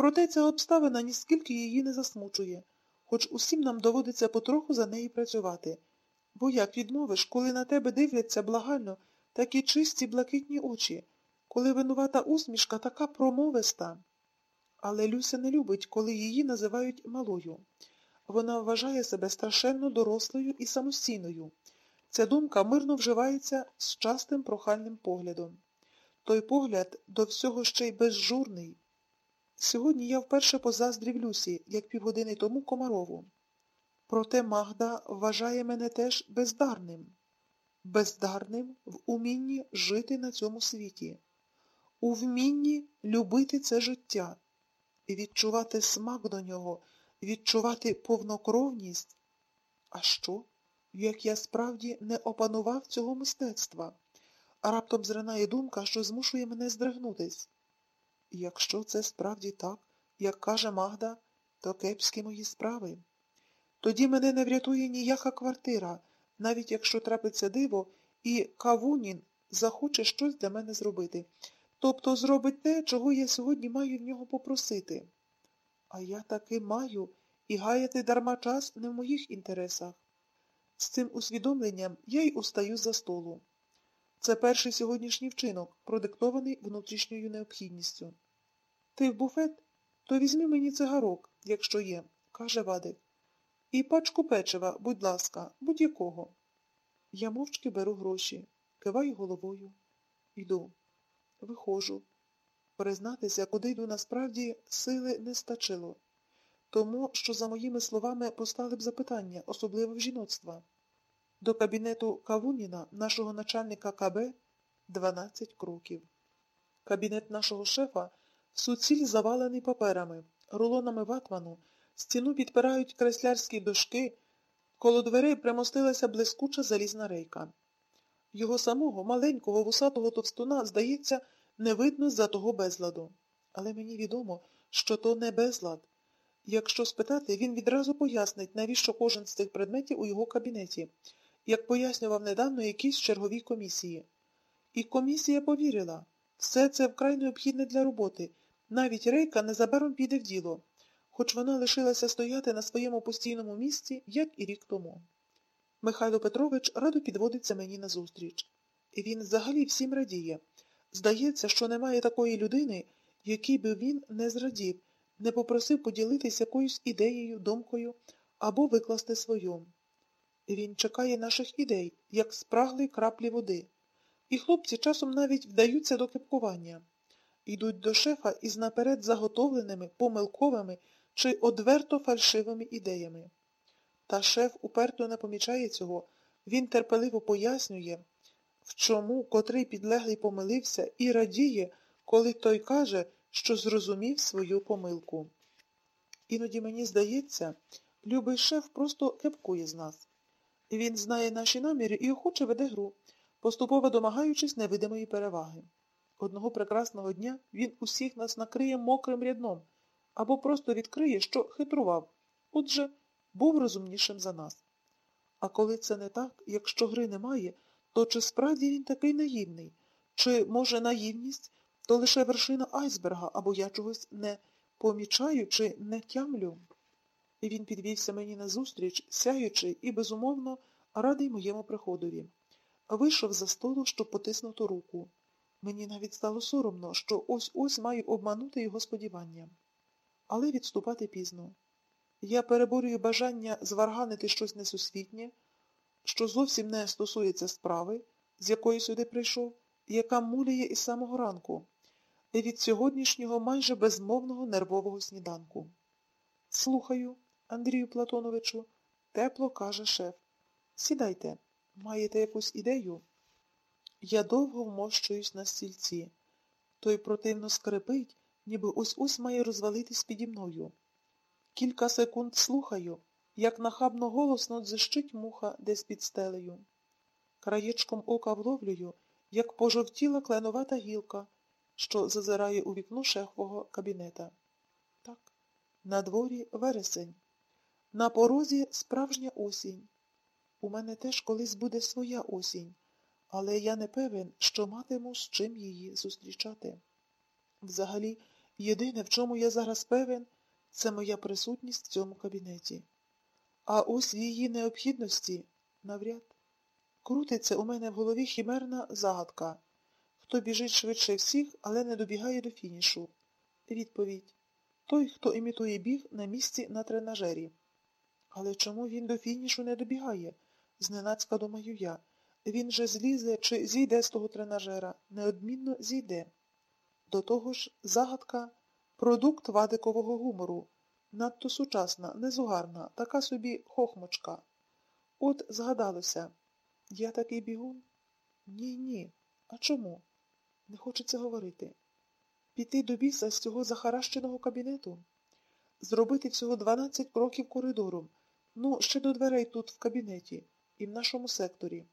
Проте ця обставина ніскільки її не засмучує, хоч усім нам доводиться потроху за неї працювати. Бо як відмовиш, коли на тебе дивляться благально такі чисті блакитні очі, коли винувата усмішка така промовиста. Але Люся не любить, коли її називають малою. Вона вважає себе страшенно дорослою і самостійною. Ця думка мирно вживається з частим прохальним поглядом. Той погляд до всього ще й безжурний. Сьогодні я вперше позаздрів Люсі, як півгодини тому Комарову. Проте Магда вважає мене теж бездарним, бездарним в умінні жити на цьому світі, у вмінні любити це життя відчувати смак до нього, відчувати повнокровність. А що, як я справді не опанував цього мистецтва, а раптом зринає думка, що змушує мене здригнутись. Якщо це справді так, як каже Магда, то кепські мої справи. Тоді мене не врятує ніяка квартира, навіть якщо трапиться диво, і Кавунін захоче щось для мене зробити. Тобто зробить те, чого я сьогодні маю в нього попросити. А я таки маю, і гаяти дарма час не в моїх інтересах. З цим усвідомленням я й устаю за столу. Це перший сьогоднішній вчинок, продиктований внутрішньою необхідністю. Ти в буфет? То візьми мені цигарок, якщо є, каже Вадик. І пачку печива, будь ласка, будь-якого. Я мовчки беру гроші, киваю головою. Йду. Виходжу. Признатися, куди йду насправді, сили не стачило. Тому, що, за моїми словами, постали б запитання, особливо в жіноцтва. До кабінету Кавуніна, нашого начальника КБ, 12 кроків. Кабінет нашого шефа суціль завалений паперами, рулонами ватману, стіну підпирають креслярські дошки, коло дверей примостилася блискуча залізна рейка. Його самого маленького вусатого товстуна, здається, не видно за того безладу. Але мені відомо, що то не безлад. Якщо спитати, він відразу пояснить, навіщо кожен з цих предметів у його кабінеті, як пояснював недавно якійсь черговій комісії. І комісія повірила. Все це вкрай необхідне для роботи. Навіть рейка незабаром піде в діло, хоч вона лишилася стояти на своєму постійному місці, як і рік тому. Михайло Петрович радо підводиться мені назустріч. І він взагалі всім радіє. Здається, що немає такої людини, якій би він не зрадів, не попросив поділитись якоюсь ідеєю, думкою або викласти свою. Він чекає наших ідей, як спраглий краплі води. І хлопці часом навіть вдаються до кипкування, йдуть до шефа із наперед заготовленими, помилковими чи одверто фальшивими ідеями. Та шеф уперто не помічає цього, він терпеливо пояснює, в чому котрий підлеглий помилився, і радіє, коли той каже, що зрозумів свою помилку. Іноді мені здається, любий шеф просто кепкує з нас. Він знає наші наміри і охоче веде гру, поступово домагаючись невидимої переваги. Одного прекрасного дня він усіх нас накриє мокрим рядном або просто відкриє, що хитрував, отже, був розумнішим за нас. А коли це не так, якщо гри немає, то чи справді він такий наївний? Чи, може, наївність то лише вершина айсберга, або я чогось не помічаю чи не тямлю? І він підвівся мені назустріч, сяючи і, безумовно, радий моєму приходові. Вийшов за столу, щоб потиснути руку. Мені навіть стало соромно, що ось ось маю обманути його сподівання. Але відступати пізно. Я переборюю бажання зварганити щось несусвітнє, що зовсім не стосується справи, з якої сюди прийшов, яка муляє із самого ранку, і від сьогоднішнього майже безмовного нервового сніданку. Слухаю, Андрію Платоновичу, тепло каже шеф. Сідайте, маєте якусь ідею? Я довго вмощуюсь на стільці. Той противно скрипить, ніби ось ось має розвалитись піді мною. Кілька секунд слухаю, як нахабно голосно дзищить муха десь під стелею. Краєчком ока вловлюю, як пожовтіла кленовата гілка, що зазирає у вікно шефового кабінета. Так, на дворі вересень. На порозі справжня осінь. У мене теж колись буде своя осінь, але я не певен, що матиму з чим її зустрічати. Взагалі, Єдине, в чому я зараз певен, це моя присутність в цьому кабінеті. А ось її необхідності навряд. Крутиться у мене в голові хімерна загадка. Хто біжить швидше всіх, але не добігає до фінішу? Відповідь. Той, хто імітує біг на місці на тренажері. Але чому він до фінішу не добігає? Зненацька думаю я. Він же злізе чи зійде з того тренажера, неодмінно зійде. До того ж, загадка продукт вадикового гумору. Надто сучасна, незугарна, така собі хохмочка. От згадалося, я такий бігун? Ні, ні. А чому? Не хочеться говорити. Піти до біса з цього захаращеного кабінету, зробити всього 12 кроків коридором, ну, ще до дверей тут в кабінеті і в нашому секторі.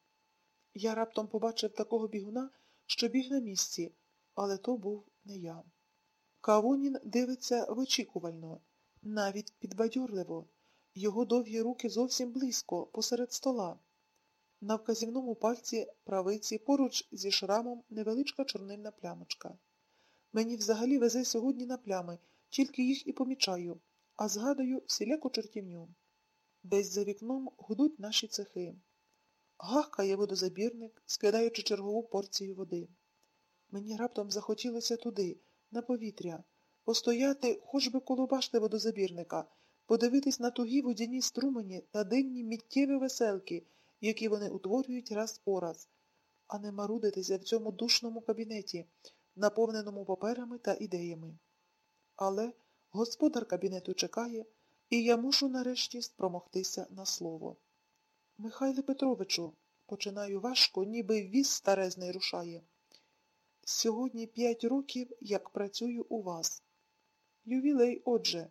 Я раптом побачив такого бігуна, що біг на місці, але то був не я. Кавунін дивиться вичікувально, навіть підбадьорливо, його довгі руки зовсім близько, посеред стола. На вказівному пальці правиці поруч зі шрамом невеличка чорнильна плямочка. Мені взагалі везе сьогодні на плями, тільки їх і помічаю, а згадую всіляку чортівню. Десь за вікном гудуть наші цехи. Гахкає водозабірник, скидаючи чергову порцію води. Мені раптом захотілося туди, на повітря, постояти хоч би коло башти водозабірника, подивитись на тугі водяні струмені та дивні миттєві веселки, які вони утворюють раз по раз, а не марудитися в цьому душному кабінеті, наповненому паперами та ідеями. Але господар кабінету чекає, і я мушу нарешті спромогтися на слово. Михайле Петровичу, починаю важко, ніби віз старезний рушає. Сьогодні п'ять років, як працюю у вас. Ювілей, отже,